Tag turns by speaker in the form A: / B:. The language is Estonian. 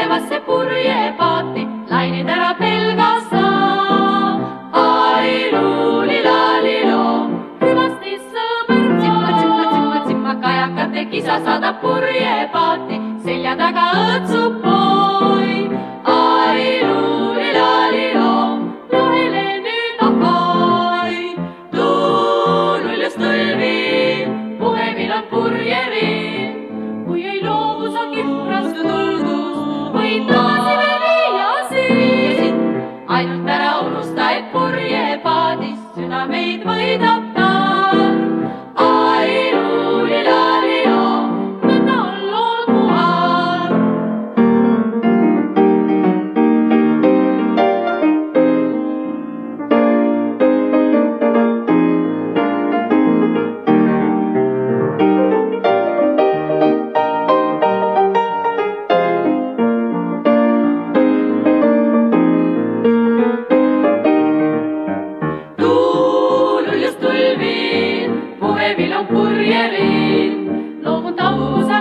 A: taevasse purje paati, lainid ära pelga sa. hüvasti sõber, tsimma, tsimma, tsimma, tsimma, kajakate kisa saadab purje paati, selja taga õõtsub poi. ai luulilaalilo, lohele nüüd ahoi, tuulul just õlvi, puhemil on purjeri. päevil on purjeriin, loobun tavuse